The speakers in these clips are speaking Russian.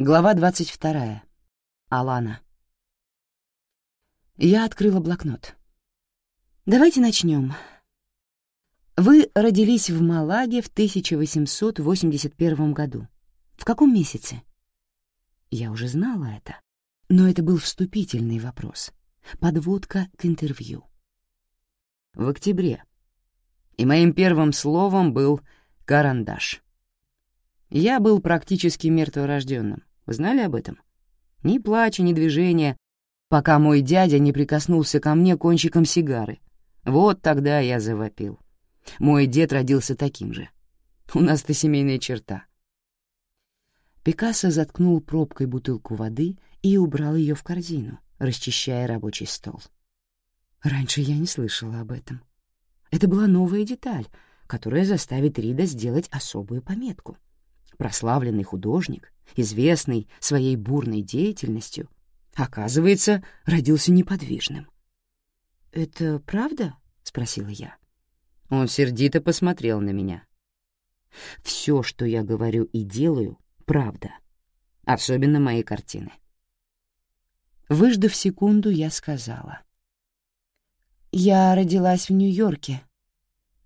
Глава 22. Алана. Я открыла блокнот. Давайте начнем. Вы родились в Малаге в 1881 году. В каком месяце? Я уже знала это, но это был вступительный вопрос. Подводка к интервью. В октябре. И моим первым словом был «карандаш». Я был практически мертворожденным. Вы знали об этом? Ни плача, ни движения, пока мой дядя не прикоснулся ко мне кончиком сигары. Вот тогда я завопил. Мой дед родился таким же. У нас-то семейная черта. Пикассо заткнул пробкой бутылку воды и убрал ее в корзину, расчищая рабочий стол. Раньше я не слышала об этом. Это была новая деталь, которая заставит Рида сделать особую пометку. Прославленный художник, известный своей бурной деятельностью, оказывается, родился неподвижным. «Это правда?» — спросила я. Он сердито посмотрел на меня. «Все, что я говорю и делаю, правда. Особенно мои картины». Выждав секунду, я сказала. «Я родилась в Нью-Йорке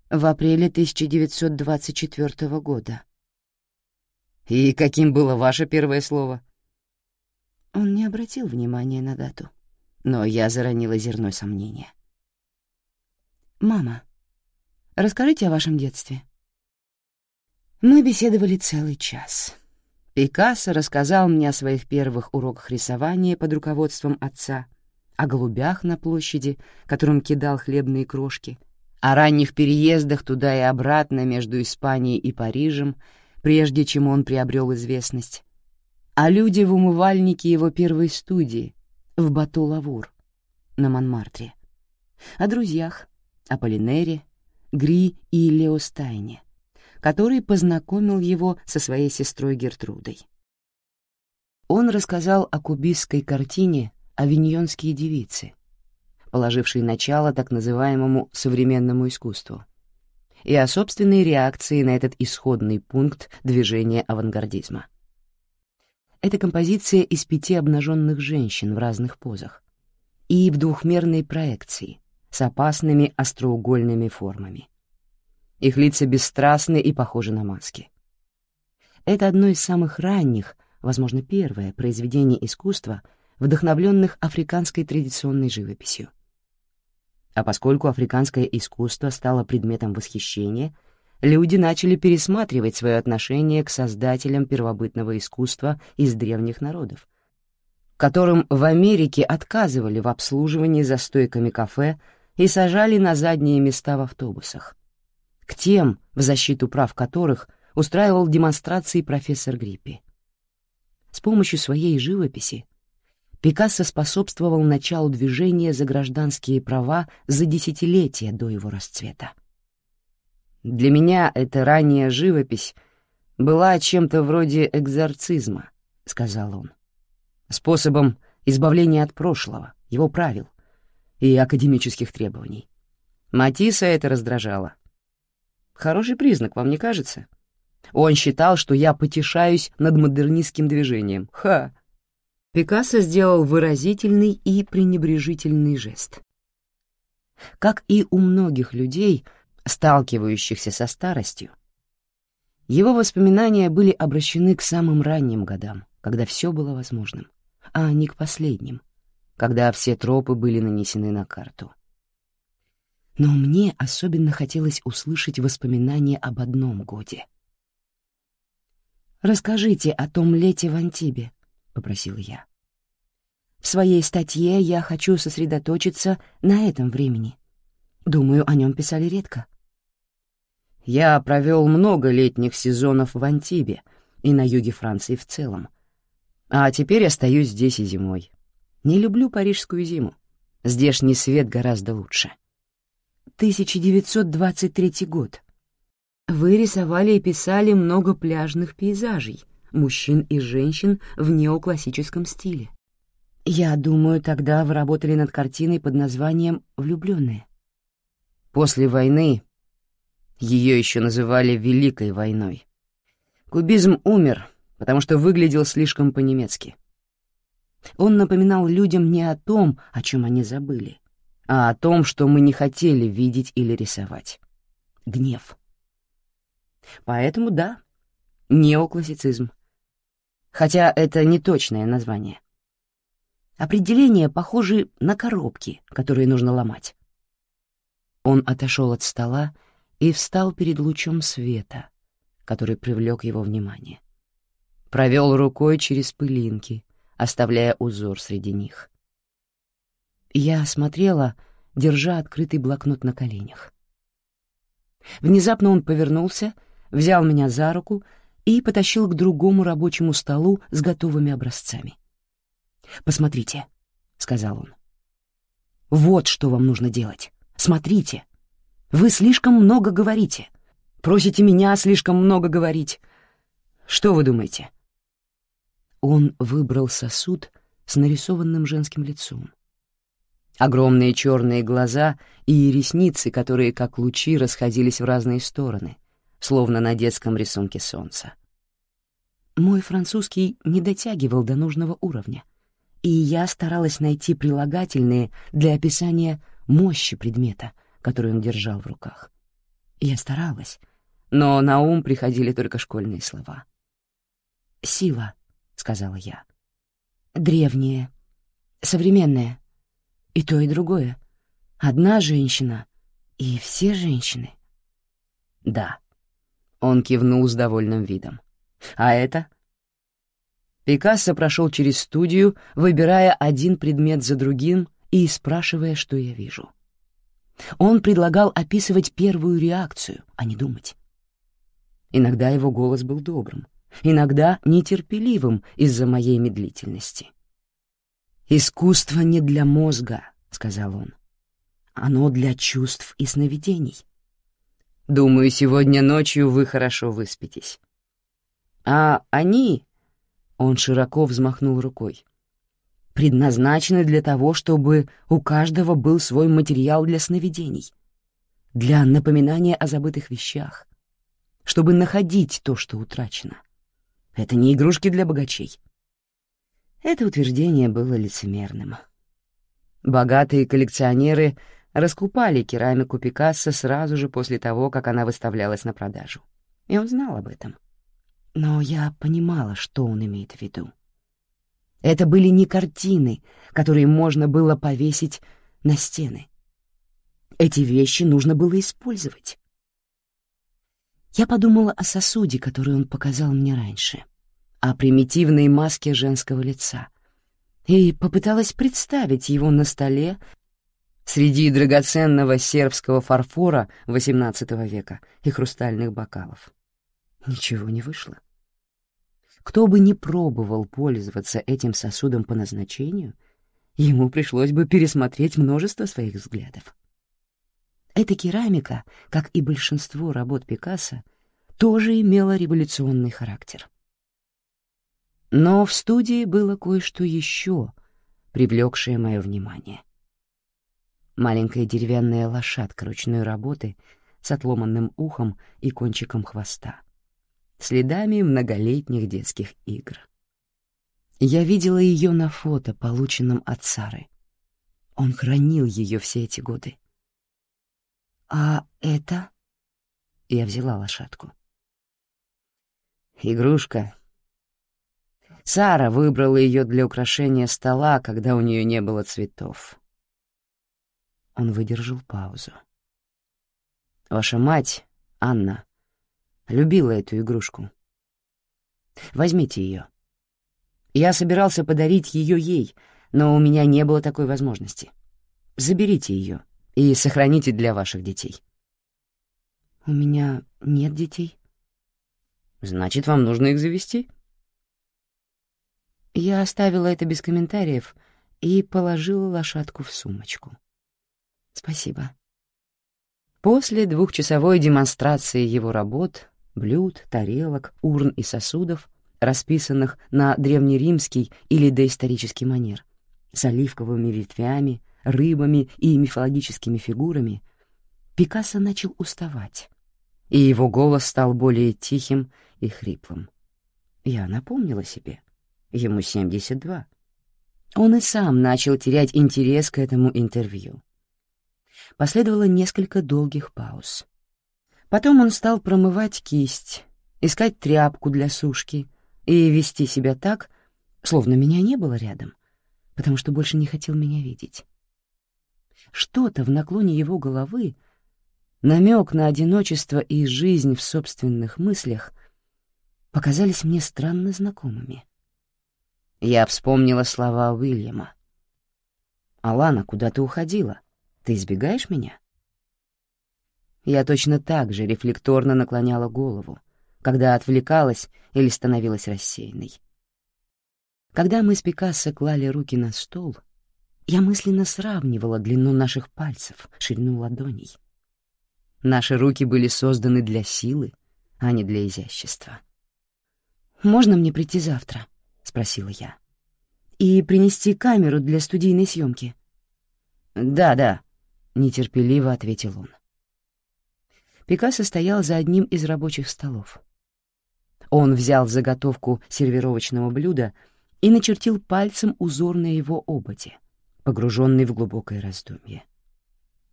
в апреле 1924 года. «И каким было ваше первое слово?» Он не обратил внимания на дату, но я заронила зерно сомнения. «Мама, расскажите о вашем детстве». Мы беседовали целый час. Пикассо рассказал мне о своих первых уроках рисования под руководством отца, о голубях на площади, которым кидал хлебные крошки, о ранних переездах туда и обратно между Испанией и Парижем — прежде чем он приобрел известность, а люди в умывальнике его первой студии в Бату-Лавур на Монмартре, о друзьях, о Полинере, Гри и Леостайне, который познакомил его со своей сестрой Гертрудой. Он рассказал о кубистской картине «Авиньонские девицы», положившей начало так называемому современному искусству — и о собственной реакции на этот исходный пункт движения авангардизма. Это композиция из пяти обнаженных женщин в разных позах и в двухмерной проекции с опасными остроугольными формами. Их лица бесстрастны и похожи на маски. Это одно из самых ранних, возможно, первое произведение искусства, вдохновленных африканской традиционной живописью. А поскольку африканское искусство стало предметом восхищения, люди начали пересматривать свое отношение к создателям первобытного искусства из древних народов, которым в Америке отказывали в обслуживании за стойками кафе и сажали на задние места в автобусах, к тем, в защиту прав которых устраивал демонстрации профессор Гриппи. С помощью своей живописи Пикассо способствовал началу движения за гражданские права за десятилетия до его расцвета. Для меня эта ранняя живопись была чем-то вроде экзорцизма, — сказал он, — способом избавления от прошлого, его правил и академических требований. Матисса это раздражало. Хороший признак, вам не кажется? Он считал, что я потешаюсь над модернистским движением. Ха! Пикассо сделал выразительный и пренебрежительный жест. Как и у многих людей, сталкивающихся со старостью, его воспоминания были обращены к самым ранним годам, когда все было возможным, а не к последним, когда все тропы были нанесены на карту. Но мне особенно хотелось услышать воспоминания об одном годе. «Расскажите о том лете в Антибе», — попросил я. «В своей статье я хочу сосредоточиться на этом времени. Думаю, о нем писали редко». Я провел много летних сезонов в Антибе и на юге Франции в целом. А теперь остаюсь здесь и зимой. Не люблю парижскую зиму. Здешний свет гораздо лучше. 1923 год. Вы рисовали и писали много пляжных пейзажей — мужчин и женщин в неоклассическом стиле. Я думаю, тогда вы работали над картиной под названием «Влюбленные». После войны ее еще называли «Великой войной». Кубизм умер, потому что выглядел слишком по-немецки. Он напоминал людям не о том, о чем они забыли, а о том, что мы не хотели видеть или рисовать. Гнев. Поэтому да, неоклассицизм. Хотя это не точное название. Определения похожи на коробки, которые нужно ломать. Он отошел от стола и встал перед лучом света, который привлек его внимание. Провел рукой через пылинки, оставляя узор среди них. Я смотрела, держа открытый блокнот на коленях. Внезапно он повернулся, взял меня за руку и потащил к другому рабочему столу с готовыми образцами. «Посмотрите», — сказал он. «Вот что вам нужно делать. Смотрите. Вы слишком много говорите. Просите меня слишком много говорить. Что вы думаете?» Он выбрал сосуд с нарисованным женским лицом. Огромные черные глаза и ресницы, которые, как лучи, расходились в разные стороны, словно на детском рисунке солнца. Мой французский не дотягивал до нужного уровня, и я старалась найти прилагательные для описания мощи предмета, который он держал в руках. Я старалась, но на ум приходили только школьные слова. «Сила», — сказала я. «Древняя, современная, и то, и другое. Одна женщина и все женщины». «Да», — он кивнул с довольным видом. «А это?» Пикассо прошел через студию, выбирая один предмет за другим и спрашивая, что я вижу. Он предлагал описывать первую реакцию, а не думать. Иногда его голос был добрым, иногда нетерпеливым из-за моей медлительности. «Искусство не для мозга», — сказал он. «Оно для чувств и сновидений. Думаю, сегодня ночью вы хорошо выспитесь. А они...» — он широко взмахнул рукой предназначены для того, чтобы у каждого был свой материал для сновидений, для напоминания о забытых вещах, чтобы находить то, что утрачено. Это не игрушки для богачей. Это утверждение было лицемерным. Богатые коллекционеры раскупали керамику Пикассо сразу же после того, как она выставлялась на продажу. И он знал об этом. Но я понимала, что он имеет в виду. Это были не картины, которые можно было повесить на стены. Эти вещи нужно было использовать. Я подумала о сосуде, который он показал мне раньше, о примитивной маске женского лица, и попыталась представить его на столе среди драгоценного сербского фарфора XVIII века и хрустальных бокалов. Ничего не вышло. Кто бы ни пробовал пользоваться этим сосудом по назначению, ему пришлось бы пересмотреть множество своих взглядов. Эта керамика, как и большинство работ Пикассо, тоже имела революционный характер. Но в студии было кое-что еще, привлекшее мое внимание. Маленькая деревянная лошадка ручной работы с отломанным ухом и кончиком хвоста следами многолетних детских игр. Я видела ее на фото, полученном от Сары. Он хранил ее все эти годы. «А это?» Я взяла лошадку. «Игрушка». Сара выбрала ее для украшения стола, когда у нее не было цветов. Он выдержал паузу. «Ваша мать, Анна, Любила эту игрушку. Возьмите ее. Я собирался подарить ее ей, но у меня не было такой возможности. Заберите ее и сохраните для ваших детей. У меня нет детей. Значит, вам нужно их завести. Я оставила это без комментариев и положила лошадку в сумочку. Спасибо. После двухчасовой демонстрации его работ блюд, тарелок, урн и сосудов, расписанных на древнеримский или доисторический манер, с оливковыми ветвями, рыбами и мифологическими фигурами, Пикассо начал уставать, и его голос стал более тихим и хриплым. Я напомнила себе. Ему 72. Он и сам начал терять интерес к этому интервью. Последовало несколько долгих пауз. Потом он стал промывать кисть, искать тряпку для сушки и вести себя так, словно меня не было рядом, потому что больше не хотел меня видеть. Что-то в наклоне его головы, намек на одиночество и жизнь в собственных мыслях показались мне странно знакомыми. Я вспомнила слова Уильяма. «Алана, куда ты уходила? Ты избегаешь меня?» Я точно так же рефлекторно наклоняла голову, когда отвлекалась или становилась рассеянной. Когда мы с Пикассо клали руки на стол, я мысленно сравнивала длину наших пальцев, ширину ладоней. Наши руки были созданы для силы, а не для изящества. «Можно мне прийти завтра?» — спросила я. «И принести камеру для студийной съемки?» «Да, да», — нетерпеливо ответил он. Пикассо стоял за одним из рабочих столов. Он взял заготовку сервировочного блюда и начертил пальцем узор на его ободе, погруженный в глубокое раздумье.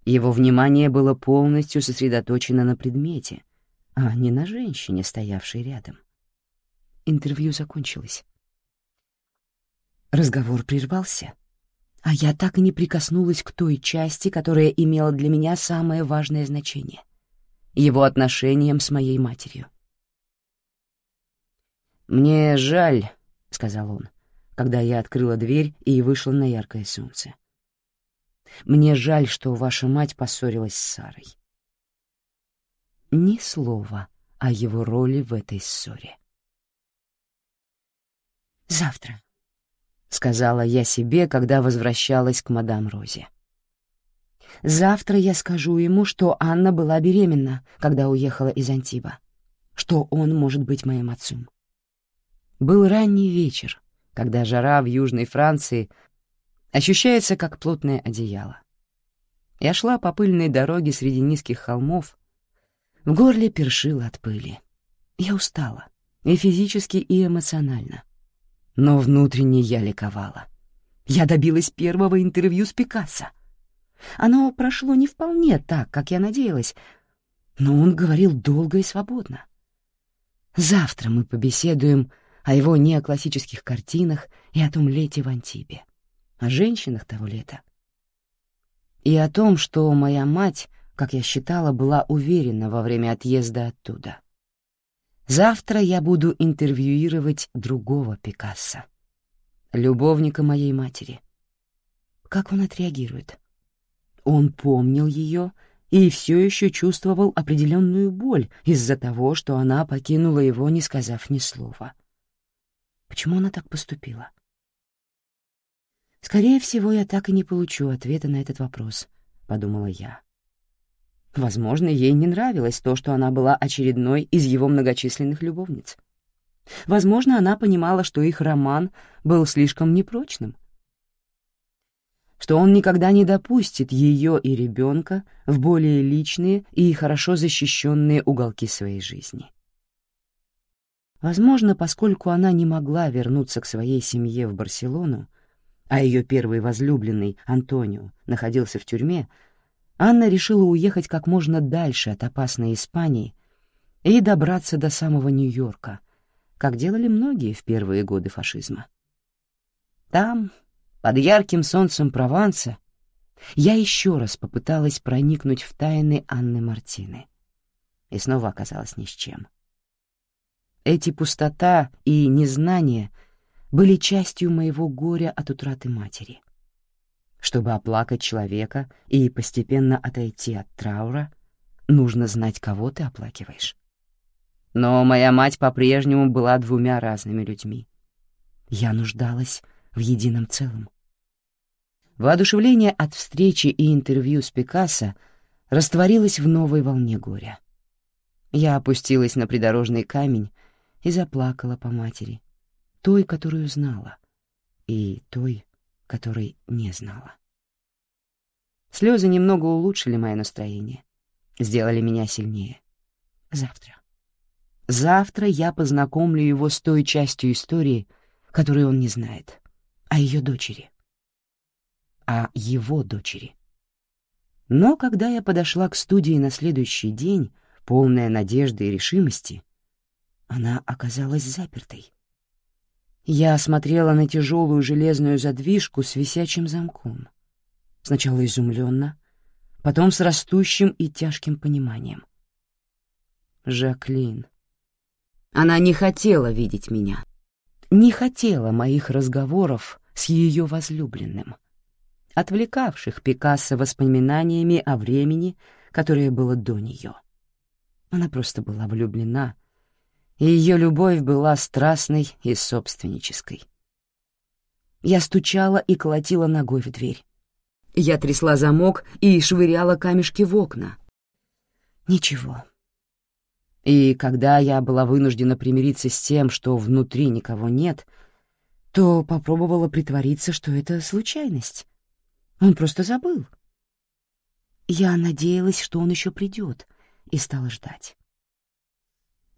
Его внимание было полностью сосредоточено на предмете, а не на женщине, стоявшей рядом. Интервью закончилось. Разговор прервался, а я так и не прикоснулась к той части, которая имела для меня самое важное значение — его отношениям с моей матерью. «Мне жаль», — сказал он, когда я открыла дверь и вышла на яркое солнце. «Мне жаль, что ваша мать поссорилась с Сарой». Ни слова о его роли в этой ссоре. «Завтра», — сказала я себе, когда возвращалась к мадам Розе. «Завтра я скажу ему, что Анна была беременна, когда уехала из Антиба, что он может быть моим отцом». Был ранний вечер, когда жара в Южной Франции ощущается как плотное одеяло. Я шла по пыльной дороге среди низких холмов, в горле першило от пыли. Я устала, и физически, и эмоционально. Но внутренне я ликовала. Я добилась первого интервью с Пикассо. Оно прошло не вполне так, как я надеялась, но он говорил долго и свободно. Завтра мы побеседуем о его неоклассических картинах и о том лете в Антибе, о женщинах того лета. И о том, что моя мать, как я считала, была уверена во время отъезда оттуда — Завтра я буду интервьюировать другого Пикассо, любовника моей матери. Как он отреагирует? Он помнил ее и все еще чувствовал определенную боль из-за того, что она покинула его, не сказав ни слова. Почему она так поступила? «Скорее всего, я так и не получу ответа на этот вопрос», — подумала я. Возможно, ей не нравилось то, что она была очередной из его многочисленных любовниц. Возможно, она понимала, что их роман был слишком непрочным, что он никогда не допустит ее и ребенка в более личные и хорошо защищенные уголки своей жизни. Возможно, поскольку она не могла вернуться к своей семье в Барселону, а ее первый возлюбленный, Антонио, находился в тюрьме, Анна решила уехать как можно дальше от опасной Испании и добраться до самого Нью-Йорка, как делали многие в первые годы фашизма. Там, под ярким солнцем Прованса, я еще раз попыталась проникнуть в тайны Анны Мартины и снова оказалась ни с чем. Эти пустота и незнание были частью моего горя от утраты матери. Чтобы оплакать человека и постепенно отойти от траура, нужно знать, кого ты оплакиваешь. Но моя мать по-прежнему была двумя разными людьми. Я нуждалась в едином целом. Воодушевление от встречи и интервью с Пикассо растворилось в новой волне горя. Я опустилась на придорожный камень и заплакала по матери, той, которую знала, и той, которой не знала. Слезы немного улучшили мое настроение, сделали меня сильнее. Завтра. Завтра я познакомлю его с той частью истории, которую он не знает, о ее дочери. О его дочери. Но когда я подошла к студии на следующий день, полная надежды и решимости, она оказалась запертой. Я смотрела на тяжелую железную задвижку с висячим замком. Сначала изумленно, потом с растущим и тяжким пониманием. Жаклин. Она не хотела видеть меня, не хотела моих разговоров с ее возлюбленным, отвлекавших Пикассо воспоминаниями о времени, которое было до нее. Она просто была влюблена, и ее любовь была страстной и собственнической. Я стучала и колотила ногой в дверь. Я трясла замок и швыряла камешки в окна. Ничего. И когда я была вынуждена примириться с тем, что внутри никого нет, то попробовала притвориться, что это случайность. Он просто забыл. Я надеялась, что он еще придет, и стала ждать.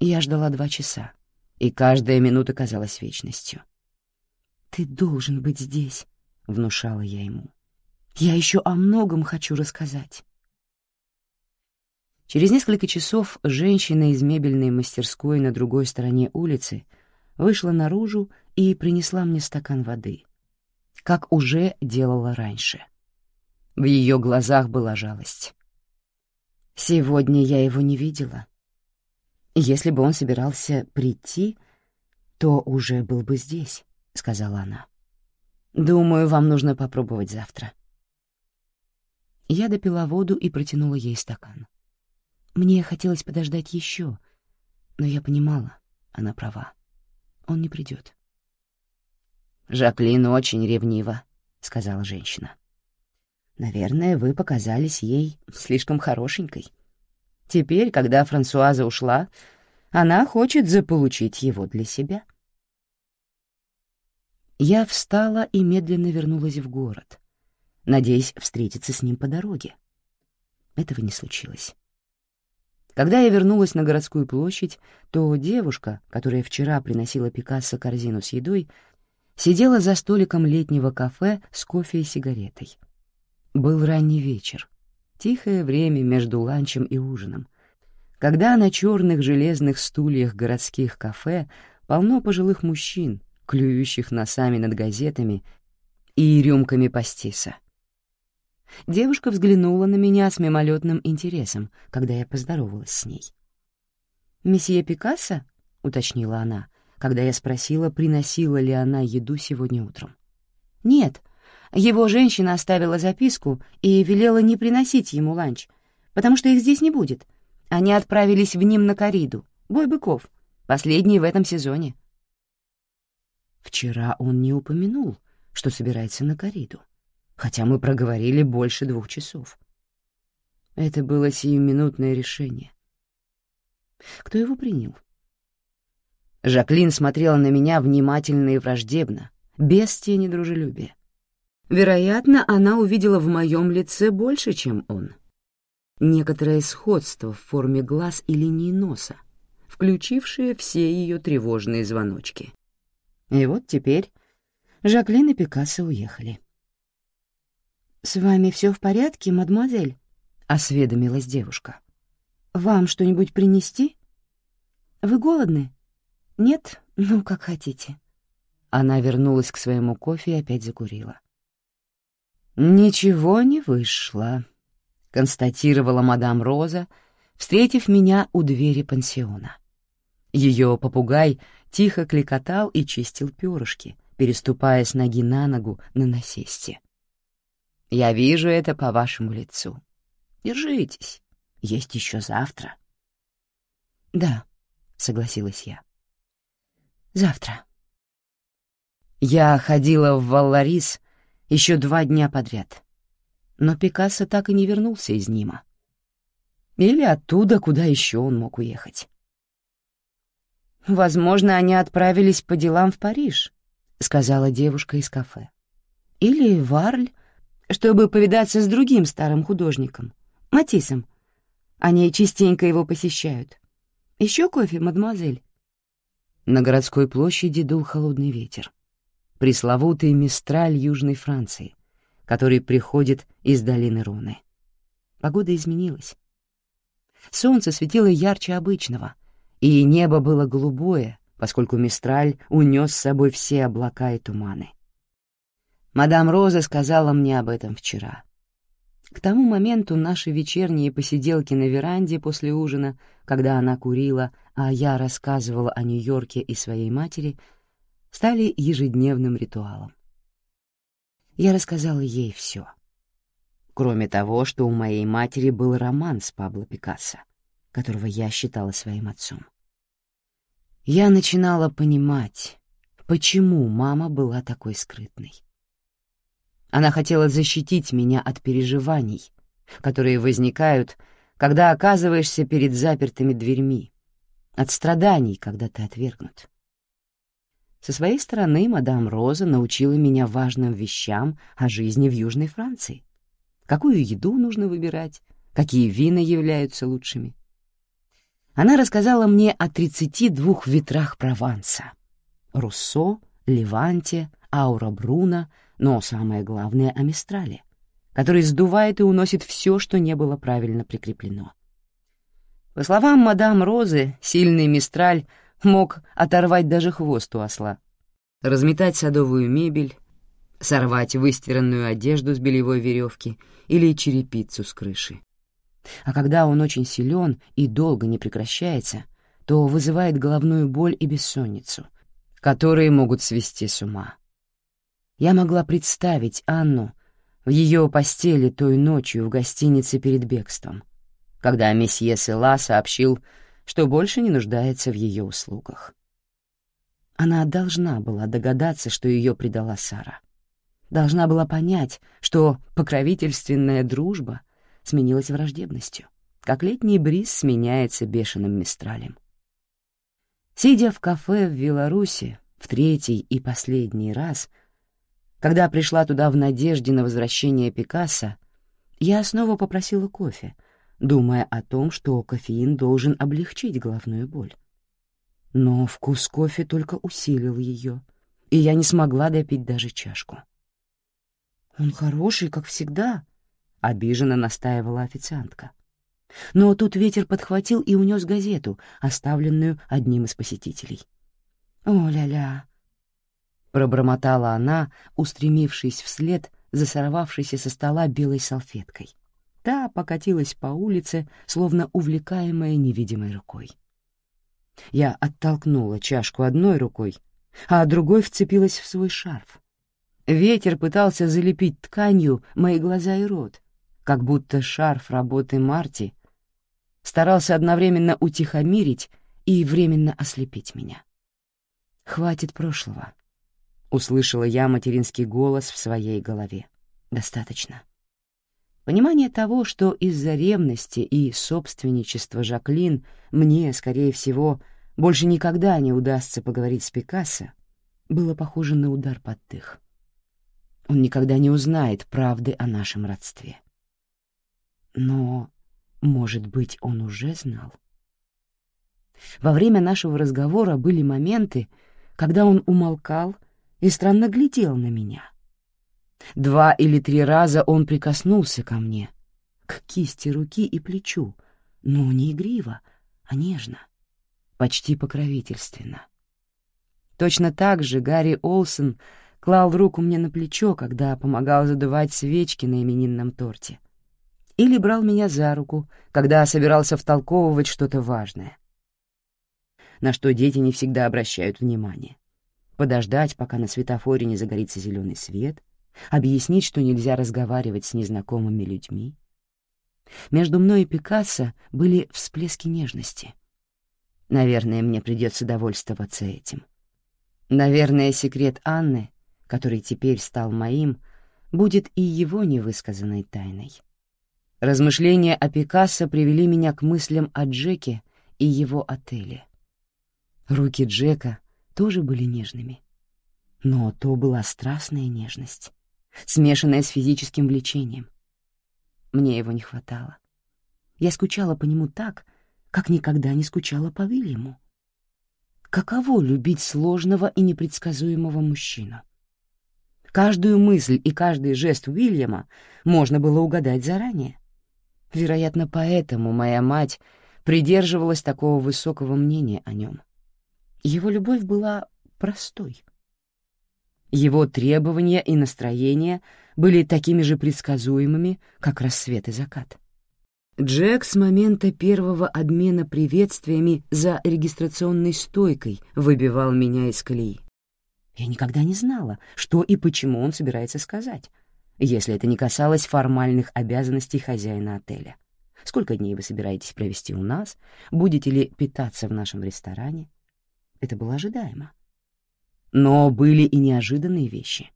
Я ждала два часа, и каждая минута казалась вечностью. «Ты должен быть здесь», — внушала я ему. «Я еще о многом хочу рассказать». Через несколько часов женщина из мебельной мастерской на другой стороне улицы вышла наружу и принесла мне стакан воды, как уже делала раньше. В ее глазах была жалость. Сегодня я его не видела. Если бы он собирался прийти, то уже был бы здесь, — сказала она. Думаю, вам нужно попробовать завтра. Я допила воду и протянула ей стакан. Мне хотелось подождать еще, но я понимала, она права. Он не придет. «Жаклин очень ревнива», — сказала женщина. «Наверное, вы показались ей слишком хорошенькой. Теперь, когда Франсуаза ушла, она хочет заполучить его для себя». Я встала и медленно вернулась в город, надеясь встретиться с ним по дороге. Этого не случилось. Когда я вернулась на городскую площадь, то девушка, которая вчера приносила Пикассо корзину с едой, сидела за столиком летнего кафе с кофе и сигаретой. Был ранний вечер, тихое время между ланчем и ужином, когда на черных железных стульях городских кафе полно пожилых мужчин, клюющих носами над газетами и рюмками пастиса. Девушка взглянула на меня с мимолетным интересом, когда я поздоровалась с ней. «Месье Пикассо?» — уточнила она, когда я спросила, приносила ли она еду сегодня утром. «Нет, его женщина оставила записку и велела не приносить ему ланч, потому что их здесь не будет. Они отправились в ним на кориду, бой быков, последний в этом сезоне». Вчера он не упомянул, что собирается на кориду хотя мы проговорили больше двух часов. Это было сиюминутное решение. Кто его принял? Жаклин смотрела на меня внимательно и враждебно, без тени дружелюбия. Вероятно, она увидела в моем лице больше, чем он. Некоторое сходство в форме глаз и линии носа, включившее все ее тревожные звоночки. И вот теперь Жаклин и Пикассо уехали. «С вами все в порядке, мадемуазель?» — осведомилась девушка. «Вам что-нибудь принести? Вы голодны? Нет? Ну, как хотите». Она вернулась к своему кофе и опять закурила. «Ничего не вышло», — констатировала мадам Роза, встретив меня у двери пансиона. Ее попугай тихо кликотал и чистил перышки, переступая с ноги на ногу на насесте. Я вижу это по вашему лицу. Держитесь, есть еще завтра. Да, согласилась я. Завтра. Я ходила в Валларис еще два дня подряд, но Пикассо так и не вернулся из Нима. Или оттуда, куда еще он мог уехать. «Возможно, они отправились по делам в Париж», — сказала девушка из кафе. «Или в Арль, чтобы повидаться с другим старым художником, Матисом. Они частенько его посещают. Еще кофе, мадемуазель?» На городской площади дул холодный ветер. Пресловутый мистраль Южной Франции, который приходит из долины Руны. Погода изменилась. Солнце светило ярче обычного, и небо было голубое, поскольку Мистраль унес с собой все облака и туманы. Мадам Роза сказала мне об этом вчера. К тому моменту наши вечерние посиделки на веранде после ужина, когда она курила, а я рассказывала о Нью-Йорке и своей матери, стали ежедневным ритуалом. Я рассказала ей все. Кроме того, что у моей матери был роман с Пабло Пикассо, которого я считала своим отцом. Я начинала понимать, почему мама была такой скрытной. Она хотела защитить меня от переживаний, которые возникают, когда оказываешься перед запертыми дверьми, от страданий, когда ты отвергнут. Со своей стороны мадам Роза научила меня важным вещам о жизни в Южной Франции. Какую еду нужно выбирать, какие вина являются лучшими. Она рассказала мне о 32 ветрах Прованса — Руссо, Леванте, Аура Бруно — но самое главное — о Мистрале, который сдувает и уносит все, что не было правильно прикреплено. По словам мадам Розы, сильный Мистраль мог оторвать даже хвост у осла, разметать садовую мебель, сорвать выстиранную одежду с белевой веревки или черепицу с крыши. А когда он очень силен и долго не прекращается, то вызывает головную боль и бессонницу, которые могут свести с ума. Я могла представить Анну в ее постели той ночью в гостинице перед бегством, когда месье Села сообщил, что больше не нуждается в ее услугах. Она должна была догадаться, что ее предала Сара. Должна была понять, что покровительственная дружба сменилась враждебностью, как летний бриз сменяется бешеным мистралем. Сидя в кафе в Беларуси в третий и последний раз — когда пришла туда в надежде на возвращение Пикассо, я снова попросила кофе, думая о том, что кофеин должен облегчить головную боль. Но вкус кофе только усилил ее, и я не смогла допить даже чашку. «Он хороший, как всегда», — обиженно настаивала официантка. Но тут ветер подхватил и унес газету, оставленную одним из посетителей. «О-ля-ля!» пробормотала она, устремившись вслед за сорвавшейся со стола белой салфеткой. Та покатилась по улице, словно увлекаемая невидимой рукой. Я оттолкнула чашку одной рукой, а другой вцепилась в свой шарф. Ветер пытался залепить тканью мои глаза и рот, как будто шарф работы Марти старался одновременно утихомирить и временно ослепить меня. Хватит прошлого. Услышала я материнский голос в своей голове. Достаточно. Понимание того, что из-за ревности и собственничества Жаклин мне, скорее всего, больше никогда не удастся поговорить с Пикассо, было похоже на удар под дых. Он никогда не узнает правды о нашем родстве. Но, может быть, он уже знал? Во время нашего разговора были моменты, когда он умолкал и странно глядел на меня. Два или три раза он прикоснулся ко мне, к кисти руки и плечу, но не игриво, а нежно, почти покровительственно. Точно так же Гарри Олсен клал руку мне на плечо, когда помогал задувать свечки на именинном торте. Или брал меня за руку, когда собирался втолковывать что-то важное. На что дети не всегда обращают внимание подождать, пока на светофоре не загорится зеленый свет, объяснить, что нельзя разговаривать с незнакомыми людьми. Между мной и Пикассо были всплески нежности. Наверное, мне придется довольствоваться этим. Наверное, секрет Анны, который теперь стал моим, будет и его невысказанной тайной. Размышления о Пикассо привели меня к мыслям о Джеке и его отеле. Руки Джека тоже были нежными. Но то была страстная нежность, смешанная с физическим влечением. Мне его не хватало. Я скучала по нему так, как никогда не скучала по Вильяму. Каково любить сложного и непредсказуемого мужчину? Каждую мысль и каждый жест Уильяма можно было угадать заранее. Вероятно, поэтому моя мать придерживалась такого высокого мнения о нем. Его любовь была простой. Его требования и настроения были такими же предсказуемыми, как рассвет и закат. Джек с момента первого обмена приветствиями за регистрационной стойкой выбивал меня из колеи. Я никогда не знала, что и почему он собирается сказать, если это не касалось формальных обязанностей хозяина отеля. Сколько дней вы собираетесь провести у нас? Будете ли питаться в нашем ресторане? Это было ожидаемо. Но были и неожиданные вещи.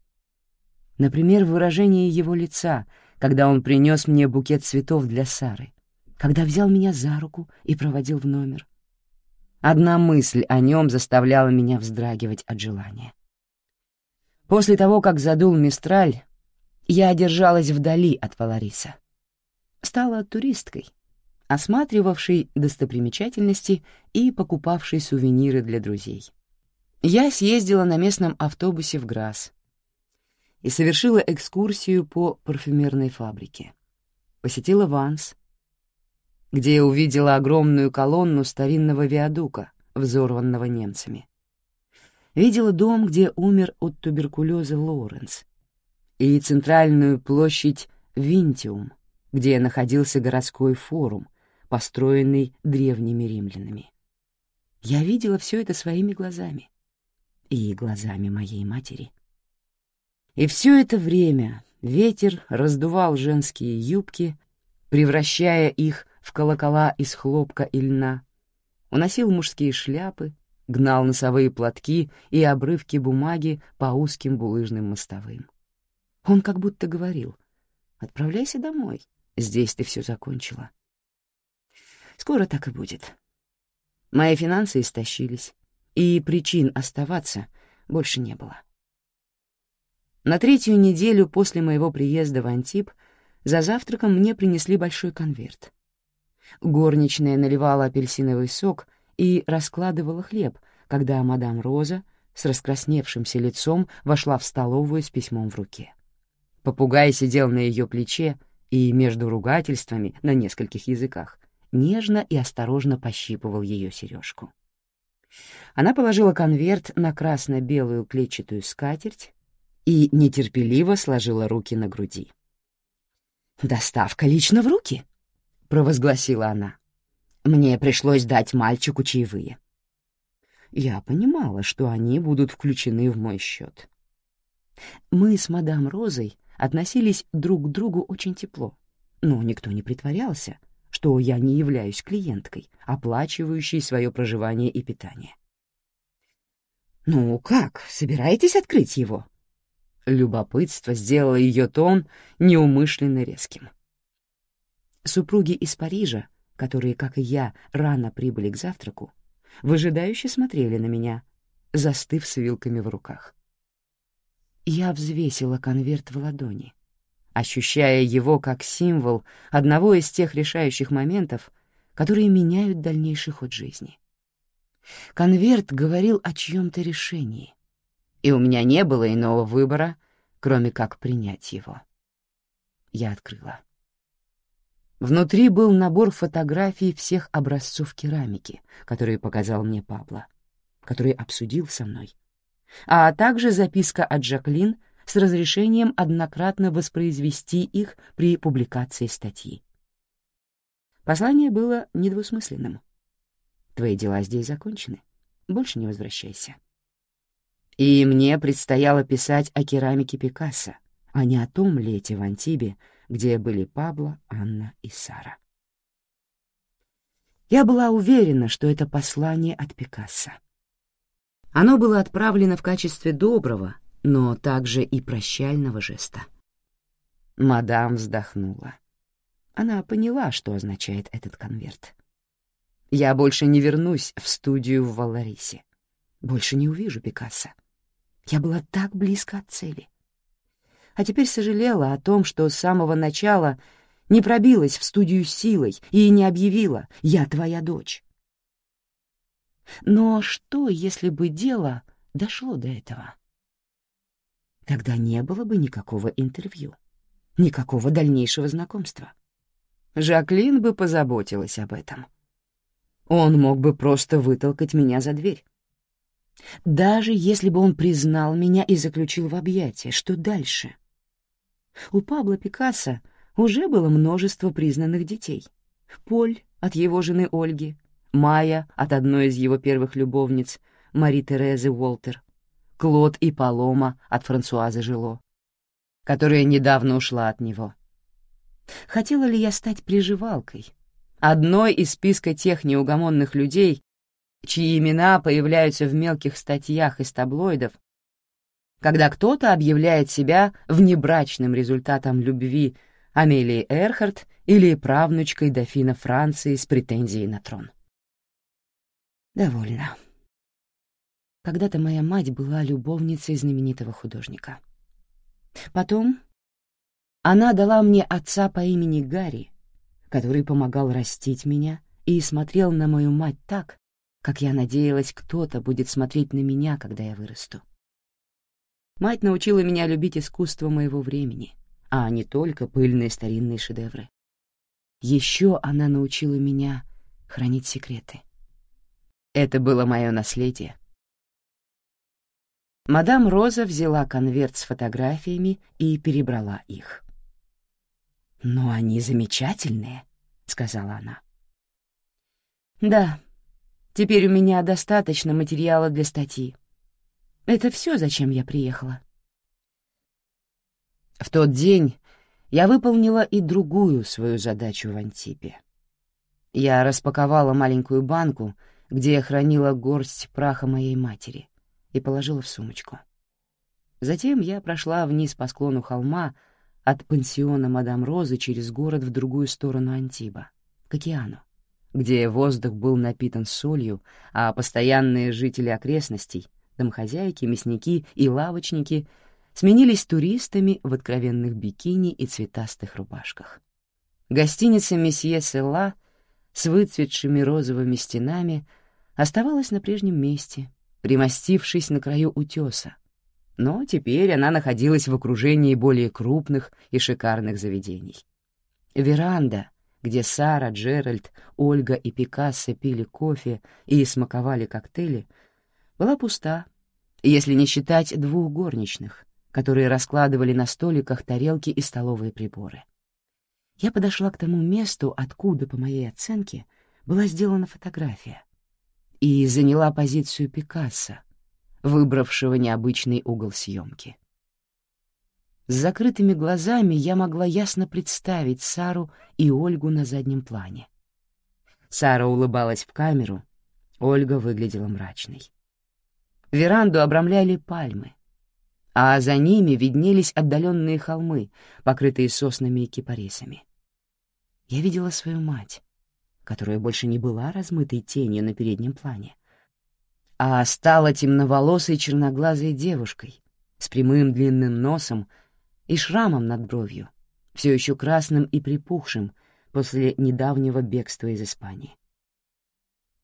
Например, выражение его лица, когда он принес мне букет цветов для Сары, когда взял меня за руку и проводил в номер. Одна мысль о нем заставляла меня вздрагивать от желания. После того, как задул Мистраль, я одержалась вдали от Валариса. Стала туристкой, осматривавшей достопримечательности и покупавшей сувениры для друзей. Я съездила на местном автобусе в Грасс и совершила экскурсию по парфюмерной фабрике. Посетила Ванс, где я увидела огромную колонну старинного виадука, взорванного немцами. Видела дом, где умер от туберкулеза Лоуренс, и центральную площадь Винтиум, где находился городской форум, построенный древними римлянами. Я видела все это своими глазами и глазами моей матери. И все это время ветер раздувал женские юбки, превращая их в колокола из хлопка и льна, уносил мужские шляпы, гнал носовые платки и обрывки бумаги по узким булыжным мостовым. Он как будто говорил, «Отправляйся домой, здесь ты все закончила». Скоро так и будет. Мои финансы истощились, и причин оставаться больше не было. На третью неделю после моего приезда в Антип за завтраком мне принесли большой конверт. Горничная наливала апельсиновый сок и раскладывала хлеб, когда мадам Роза с раскрасневшимся лицом вошла в столовую с письмом в руке. Попугай сидел на ее плече и между ругательствами на нескольких языках нежно и осторожно пощипывал ее сережку. Она положила конверт на красно-белую клетчатую скатерть и нетерпеливо сложила руки на груди. «Доставка лично в руки!» — провозгласила она. «Мне пришлось дать мальчику чаевые». Я понимала, что они будут включены в мой счет. Мы с мадам Розой относились друг к другу очень тепло, но никто не притворялся, что я не являюсь клиенткой, оплачивающей свое проживание и питание. «Ну как, собираетесь открыть его?» Любопытство сделало ее тон неумышленно резким. Супруги из Парижа, которые, как и я, рано прибыли к завтраку, выжидающе смотрели на меня, застыв с вилками в руках. Я взвесила конверт в ладони, ощущая его как символ одного из тех решающих моментов, которые меняют дальнейший ход жизни. Конверт говорил о чьем-то решении, и у меня не было иного выбора, кроме как принять его. Я открыла. Внутри был набор фотографий всех образцов керамики, которые показал мне Пабло, который обсудил со мной, а также записка от Жаклин с разрешением однократно воспроизвести их при публикации статьи. Послание было недвусмысленным. «Твои дела здесь закончены. Больше не возвращайся». И мне предстояло писать о керамике Пикассо, а не о том лете в Антибе, где были Пабло, Анна и Сара. Я была уверена, что это послание от Пикассо. Оно было отправлено в качестве доброго, но также и прощального жеста. Мадам вздохнула. Она поняла, что означает этот конверт. Я больше не вернусь в студию в Валарисе. Больше не увижу Пикассо. Я была так близко от цели а теперь сожалела о том, что с самого начала не пробилась в студию силой и не объявила «Я твоя дочь». Но что, если бы дело дошло до этого? Тогда не было бы никакого интервью, никакого дальнейшего знакомства. Жаклин бы позаботилась об этом. Он мог бы просто вытолкать меня за дверь. Даже если бы он признал меня и заключил в объятия, что дальше? У Пабло Пикассо уже было множество признанных детей. Поль от его жены Ольги, Майя от одной из его первых любовниц, Мари Терезы Уолтер, Клод и Палома от Франсуазы Жило, которая недавно ушла от него. Хотела ли я стать приживалкой, одной из списка тех неугомонных людей, чьи имена появляются в мелких статьях из таблоидов, когда кто-то объявляет себя внебрачным результатом любви Амелии Эрхард или правнучкой дофина Франции с претензией на трон. Довольно. Когда-то моя мать была любовницей знаменитого художника. Потом она дала мне отца по имени Гарри, который помогал растить меня и смотрел на мою мать так, как я надеялась, кто-то будет смотреть на меня, когда я вырасту. Мать научила меня любить искусство моего времени, а не только пыльные старинные шедевры. Еще она научила меня хранить секреты. Это было мое наследие. Мадам Роза взяла конверт с фотографиями и перебрала их. «Но они замечательные», — сказала она. «Да, теперь у меня достаточно материала для статьи. Это все, зачем я приехала». В тот день я выполнила и другую свою задачу в Антипе. Я распаковала маленькую банку, где я хранила горсть праха моей матери, и положила в сумочку. Затем я прошла вниз по склону холма, от пансиона мадам Розы через город в другую сторону Антиба, к океану, где воздух был напитан солью, а постоянные жители окрестностей, домохозяйки, мясники и лавочники сменились туристами в откровенных бикини и цветастых рубашках. Гостиница «Месье Села» с выцветшими розовыми стенами оставалась на прежнем месте, примостившись на краю утеса, но теперь она находилась в окружении более крупных и шикарных заведений. Веранда, где Сара, Джеральд, Ольга и Пикассо пили кофе и смаковали коктейли, была пуста, если не считать двух горничных, которые раскладывали на столиках тарелки и столовые приборы. Я подошла к тому месту, откуда, по моей оценке, была сделана фотография, и заняла позицию Пикассо, выбравшего необычный угол съемки. С закрытыми глазами я могла ясно представить Сару и Ольгу на заднем плане. Сара улыбалась в камеру, Ольга выглядела мрачной. Веранду обрамляли пальмы, а за ними виднелись отдаленные холмы, покрытые соснами и кипарисами. Я видела свою мать, которая больше не была размытой тенью на переднем плане, а стала темноволосой черноглазой девушкой с прямым длинным носом и шрамом над бровью, все еще красным и припухшим после недавнего бегства из Испании.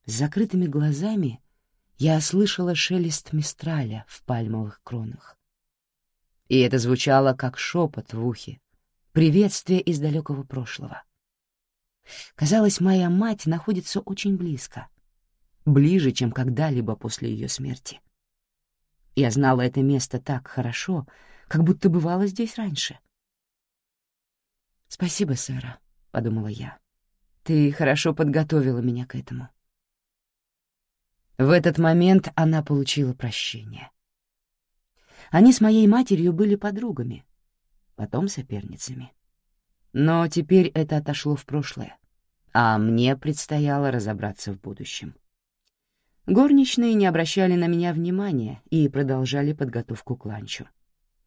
С закрытыми глазами я слышала шелест мистраля в пальмовых кронах. И это звучало как шепот в ухе, приветствие из далекого прошлого. Казалось, моя мать находится очень близко, ближе, чем когда-либо после ее смерти. Я знала это место так хорошо, как будто бывала здесь раньше. «Спасибо, Сэра», — подумала я. «Ты хорошо подготовила меня к этому». В этот момент она получила прощение. Они с моей матерью были подругами, потом соперницами. Но теперь это отошло в прошлое, а мне предстояло разобраться в будущем. Горничные не обращали на меня внимания и продолжали подготовку к ланчу.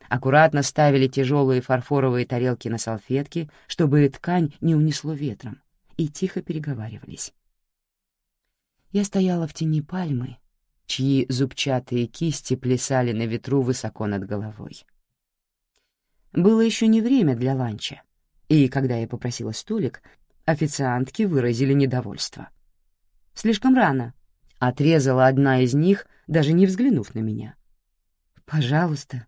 Аккуратно ставили тяжелые фарфоровые тарелки на салфетки, чтобы ткань не унесло ветром, и тихо переговаривались. Я стояла в тени пальмы, чьи зубчатые кисти плясали на ветру высоко над головой. Было еще не время для ланча, и когда я попросила столик, официантки выразили недовольство. «Слишком рано», — отрезала одна из них, даже не взглянув на меня. «Пожалуйста».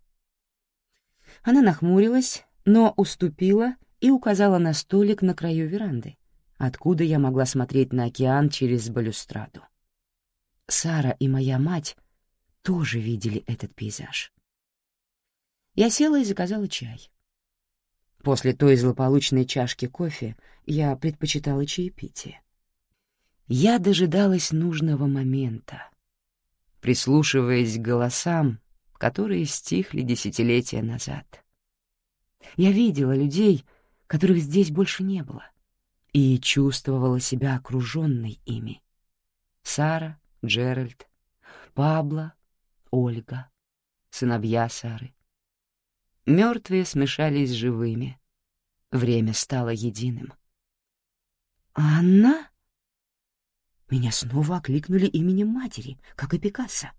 Она нахмурилась, но уступила и указала на столик на краю веранды, откуда я могла смотреть на океан через балюстраду. Сара и моя мать тоже видели этот пейзаж. Я села и заказала чай. После той злополучной чашки кофе я предпочитала чаепитие. Я дожидалась нужного момента, прислушиваясь к голосам, которые стихли десятилетия назад. Я видела людей, которых здесь больше не было, и чувствовала себя окруженной ими. Сара, Джеральд, Пабло, Ольга, сыновья Сары. Мертвые смешались с живыми. Время стало единым. «Анна?» Меня снова окликнули именем матери, как и Пикассо.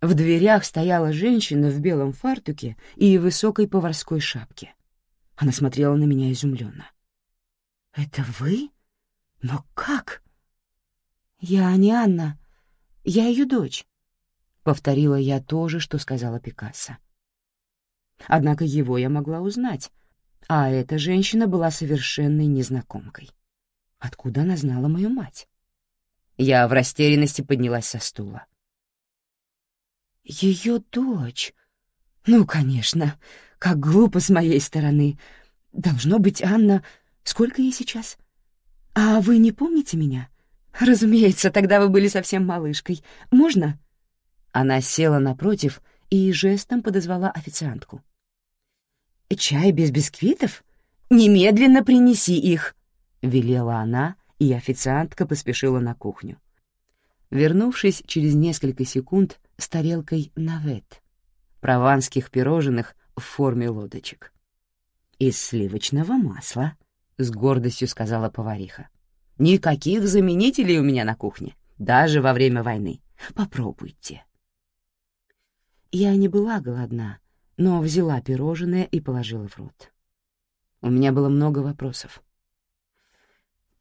В дверях стояла женщина в белом фартуке и высокой поварской шапке. Она смотрела на меня изумленно. «Это вы? Но как?» «Я не Анна. Я ее дочь», — повторила я то же, что сказала Пикассо. Однако его я могла узнать, а эта женщина была совершенной незнакомкой. Откуда она знала мою мать? Я в растерянности поднялась со стула. Ее дочь. Ну, конечно, как глупо с моей стороны. Должно быть, Анна... Сколько ей сейчас? А вы не помните меня? Разумеется, тогда вы были совсем малышкой. Можно? Она села напротив и жестом подозвала официантку. «Чай без бисквитов? Немедленно принеси их!» — велела она, и официантка поспешила на кухню. Вернувшись через несколько секунд с тарелкой навет, прованских пирожных в форме лодочек. «Из сливочного масла», — с гордостью сказала повариха. «Никаких заменителей у меня на кухне, даже во время войны. Попробуйте». Я не была голодна, но взяла пирожное и положила в рот. У меня было много вопросов.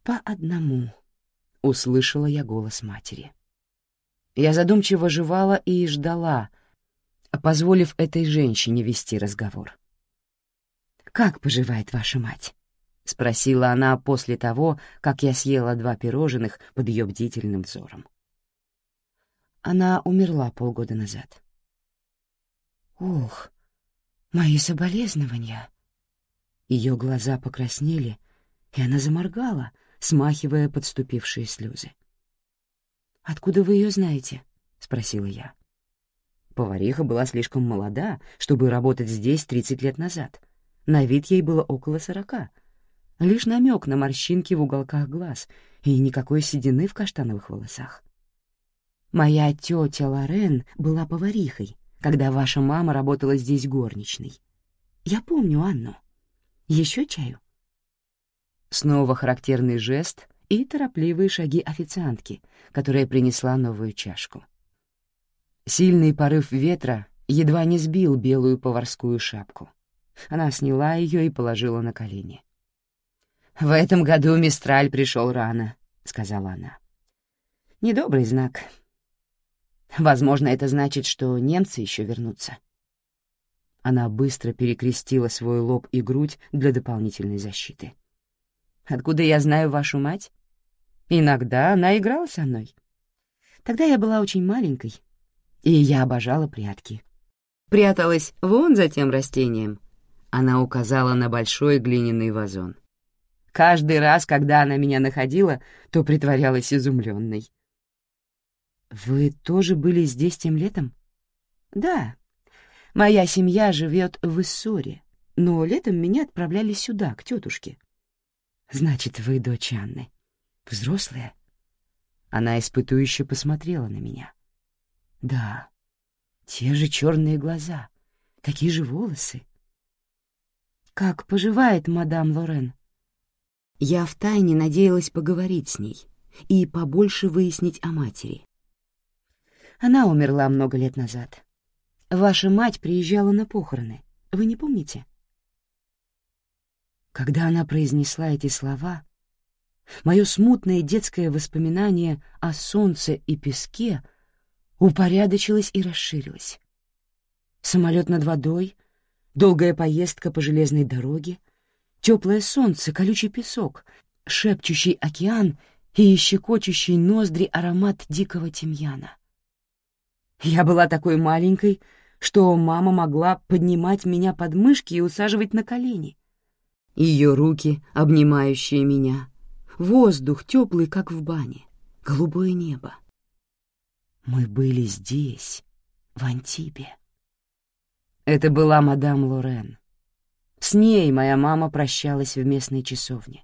«По одному», — услышала я голос матери. Я задумчиво жевала и ждала, позволив этой женщине вести разговор. «Как поживает ваша мать?» — спросила она после того, как я съела два пирожных под ее бдительным взором. Она умерла полгода назад. «Ох, мои соболезнования!» Ее глаза покраснели, и она заморгала, смахивая подступившие слезы. «Откуда вы ее знаете?» — спросила я. Повариха была слишком молода, чтобы работать здесь 30 лет назад. На вид ей было около сорока. Лишь намек на морщинки в уголках глаз и никакой седины в каштановых волосах. Моя тетя Лорен была поварихой, когда ваша мама работала здесь горничной. Я помню Анну. Еще чаю? Снова характерный жест и торопливые шаги официантки, которая принесла новую чашку. Сильный порыв ветра едва не сбил белую поварскую шапку. Она сняла ее и положила на колени. «В этом году Мистраль пришел рано», — сказала она. «Недобрый знак. Возможно, это значит, что немцы еще вернутся». Она быстро перекрестила свой лоб и грудь для дополнительной защиты. «Откуда я знаю вашу мать? Иногда она играла со мной. Тогда я была очень маленькой, и я обожала прятки. Пряталась вон за тем растением. Она указала на большой глиняный вазон. Каждый раз, когда она меня находила, то притворялась изумленной. «Вы тоже были здесь тем летом?» «Да. Моя семья живет в Иссоре, но летом меня отправляли сюда, к тетушке». «Значит, вы дочь Анны?» Взрослая? Она испытующе посмотрела на меня. Да, те же черные глаза, такие же волосы. Как поживает мадам Лорен? Я втайне надеялась поговорить с ней и побольше выяснить о матери. Она умерла много лет назад. Ваша мать приезжала на похороны. Вы не помните? Когда она произнесла эти слова, мое смутное детское воспоминание о солнце и песке упорядочилось и расширилось. Самолет над водой, долгая поездка по железной дороге, теплое солнце, колючий песок, шепчущий океан и щекочущий ноздри аромат дикого тимьяна. Я была такой маленькой, что мама могла поднимать меня под мышки и усаживать на колени. Ее руки, обнимающие меня, воздух теплый, как в бане, голубое небо. Мы были здесь, в Антибе. Это была мадам Лорен. С ней моя мама прощалась в местной часовне.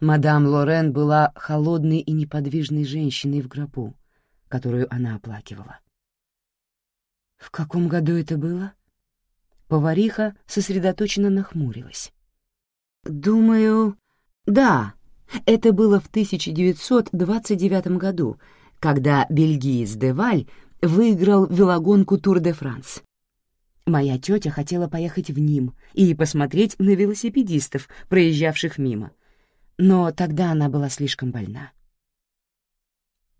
Мадам Лорен была холодной и неподвижной женщиной в гробу, которую она оплакивала. В каком году это было? Повариха сосредоточенно нахмурилась. Думаю, да, это было в 1929 году, когда бельгиец Деваль выиграл велогонку Тур-де-Франс. Моя тетя хотела поехать в Ним и посмотреть на велосипедистов, проезжавших мимо. Но тогда она была слишком больна.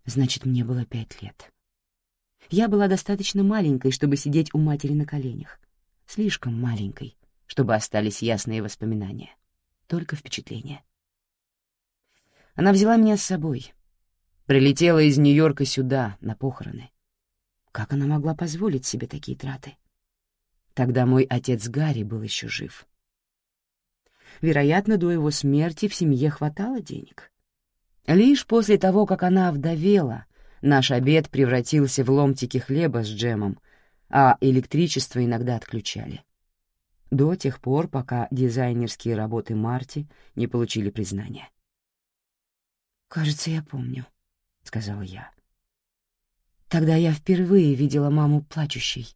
Значит, мне было пять лет. Я была достаточно маленькой, чтобы сидеть у матери на коленях. Слишком маленькой, чтобы остались ясные воспоминания. Только впечатления. Она взяла меня с собой. Прилетела из Нью-Йорка сюда, на похороны. Как она могла позволить себе такие траты? Тогда мой отец Гарри был еще жив. Вероятно, до его смерти в семье хватало денег. Лишь после того, как она овдовела, Наш обед превратился в ломтики хлеба с джемом, а электричество иногда отключали. До тех пор, пока дизайнерские работы Марти не получили признания. «Кажется, я помню», — сказала я. Тогда я впервые видела маму плачущей.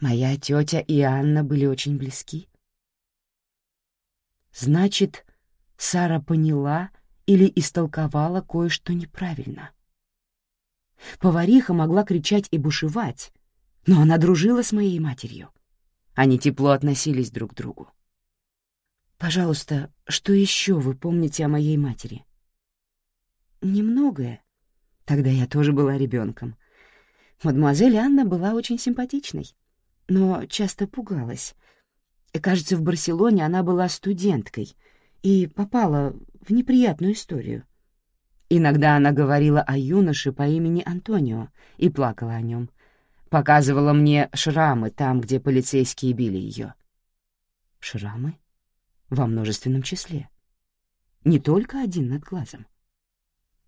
Моя тетя и Анна были очень близки. Значит, Сара поняла или истолковала кое-что неправильно. Повариха могла кричать и бушевать, но она дружила с моей матерью. Они тепло относились друг к другу. «Пожалуйста, что еще вы помните о моей матери?» «Немногое. Тогда я тоже была ребенком. Мадемуазель Анна была очень симпатичной, но часто пугалась. Кажется, в Барселоне она была студенткой и попала в неприятную историю. Иногда она говорила о юноше по имени Антонио и плакала о нем. Показывала мне шрамы там, где полицейские били ее. Шрамы? Во множественном числе. Не только один над глазом.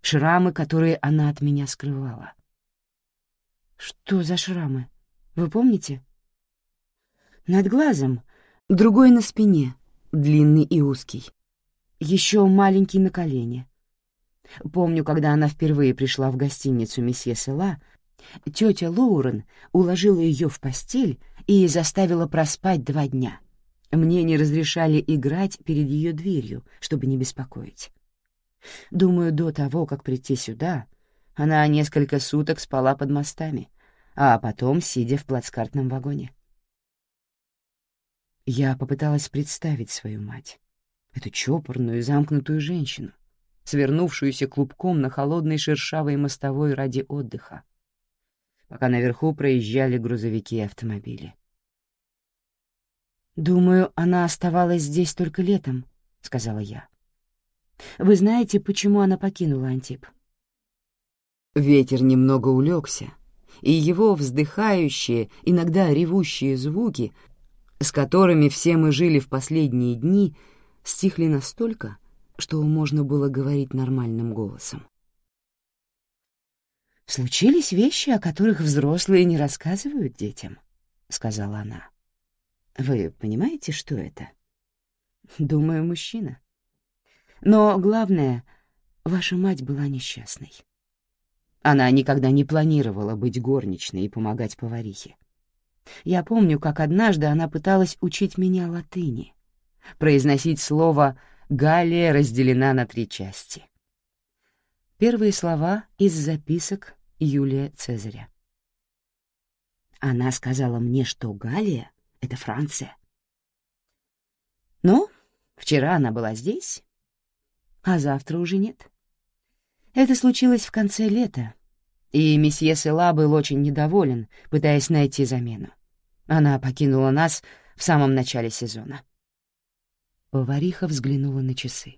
Шрамы, которые она от меня скрывала. Что за шрамы? Вы помните? Над глазом, другой на спине, длинный и узкий еще маленький на колене. Помню, когда она впервые пришла в гостиницу месье Села, тетя Лоурен уложила ее в постель и заставила проспать два дня. Мне не разрешали играть перед ее дверью, чтобы не беспокоить. Думаю, до того, как прийти сюда, она несколько суток спала под мостами, а потом сидя в плацкартном вагоне. Я попыталась представить свою мать эту чопорную, замкнутую женщину, свернувшуюся клубком на холодной шершавой мостовой ради отдыха, пока наверху проезжали грузовики и автомобили. «Думаю, она оставалась здесь только летом», — сказала я. «Вы знаете, почему она покинула Антип?» Ветер немного улегся, и его вздыхающие, иногда ревущие звуки, с которыми все мы жили в последние дни, стихли настолько, что можно было говорить нормальным голосом. «Случились вещи, о которых взрослые не рассказывают детям», — сказала она. «Вы понимаете, что это?» «Думаю, мужчина. Но главное, ваша мать была несчастной. Она никогда не планировала быть горничной и помогать поварихе. Я помню, как однажды она пыталась учить меня латыни — произносить слово «Галлия разделена на три части». Первые слова из записок Юлия Цезаря. Она сказала мне, что Галлия — это Франция. Но вчера она была здесь, а завтра уже нет. Это случилось в конце лета, и месье Села был очень недоволен, пытаясь найти замену. Она покинула нас в самом начале сезона. Повариха взглянула на часы.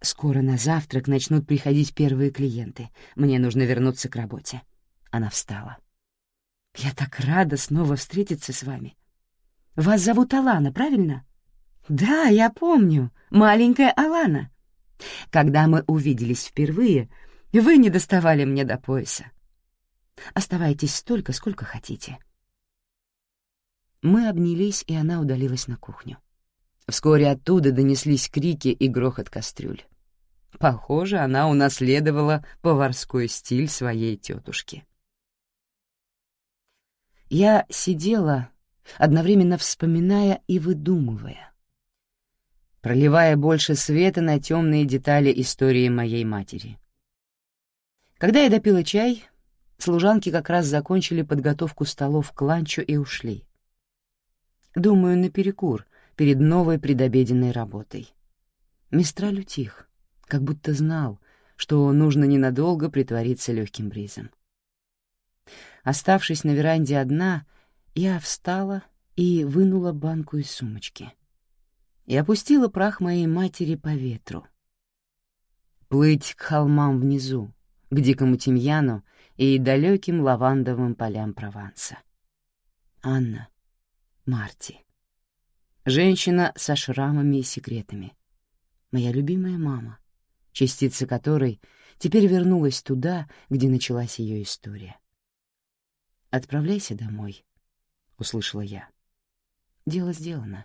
«Скоро на завтрак начнут приходить первые клиенты. Мне нужно вернуться к работе». Она встала. «Я так рада снова встретиться с вами. Вас зовут Алана, правильно?» «Да, я помню. Маленькая Алана. Когда мы увиделись впервые, вы не доставали мне до пояса. Оставайтесь столько, сколько хотите». Мы обнялись, и она удалилась на кухню. Вскоре оттуда донеслись крики и грохот кастрюль. Похоже, она унаследовала поварской стиль своей тетушки. Я сидела, одновременно вспоминая и выдумывая, проливая больше света на темные детали истории моей матери. Когда я допила чай, служанки как раз закончили подготовку столов к ланчу и ушли. Думаю, наперекур, перед новой предобеденной работой. Мистраль утих, как будто знал, что нужно ненадолго притвориться легким бризом. Оставшись на веранде одна, я встала и вынула банку из сумочки. И опустила прах моей матери по ветру. Плыть к холмам внизу, к дикому тимьяну и далеким лавандовым полям Прованса. Анна, Марти. Женщина со шрамами и секретами. Моя любимая мама, частица которой теперь вернулась туда, где началась ее история. «Отправляйся домой», — услышала я. «Дело сделано.